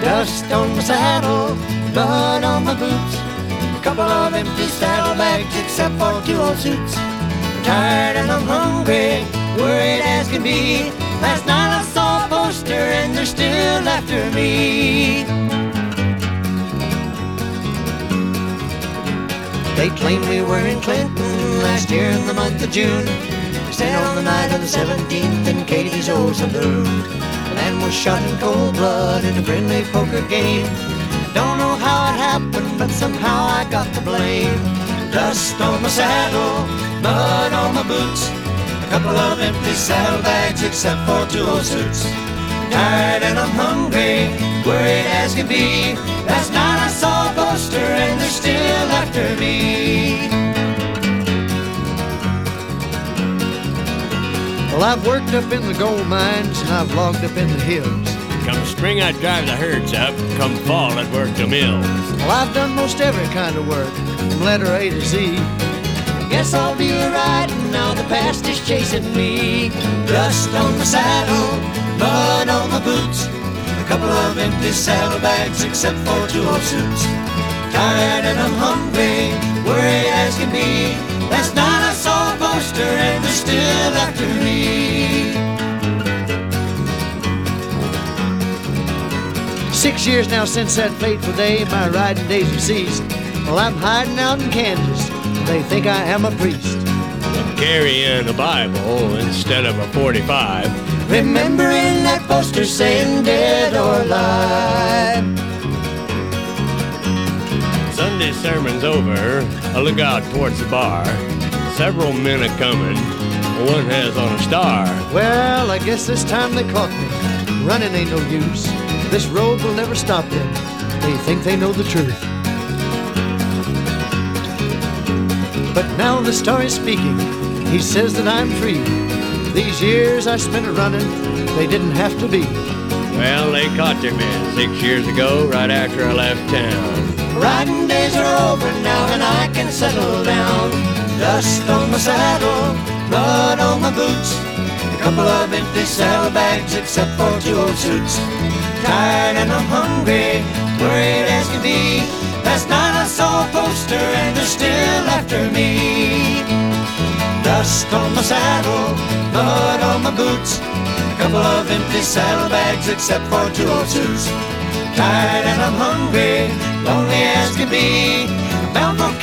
Dust on my saddle, blood on my boots. A couple of empty saddlebags except for two old suits. I'm tired and I'm hungry, worried as can be. Last night I saw a poster and they're still after me. They claim we were in Clinton last year in the month of June. We on the night of the 17th in Katie's old saloon. A man was shot in cold blood in a friendly poker game. Don't know how it happened, but somehow I got the blame. Dust on my saddle, mud on my boots. A couple of empty saddlebags except for two old suits. Tired and I'm hungry, worried as can be. Last night I saw a poster and they're still after me. Well, I've worked up in the gold mines and I've logged up in the hills. Come spring, I'd drive the herds up. Come fall, I'd work the mills. Well, I've done most every kind of work, from letter A to Z. Guess I'll do a riding now the past is chasing me. Dust on the saddle, mud on my boots. A couple of empty saddlebags except for two old suits. Tired and I'm hungry, worried as can be. Last night I saw a poster and they're still after me. Six years now since that fateful day, my riding days have ceased. Well, I'm hiding out in Kansas. They think I am a priest. I'm carrying a Bible instead of a 45. Remembering that poster saying dead or alive. Sunday sermon's over. I look out towards the bar. Several men are coming. One has on a star. Well, I guess this time they caught me. Running ain't no use. This road will never stop them. They think they know the truth. But now the star is speaking. He says that I'm free. These years I spent running, they didn't have to be. Well, they caught their man six years ago, right after I left town. Riding days are over now and I can settle down. Dust on my saddle, mud on my boots. A couple of empty saddlebags except for two old suits. Tired and I'm hungry, worried as can be. Last night I saw a poster and they're still after me. Dust on my saddle, mud on my boots. A couple of empty saddlebags except for two old suits. Tired and I'm hungry, lonely as can be. Bound for.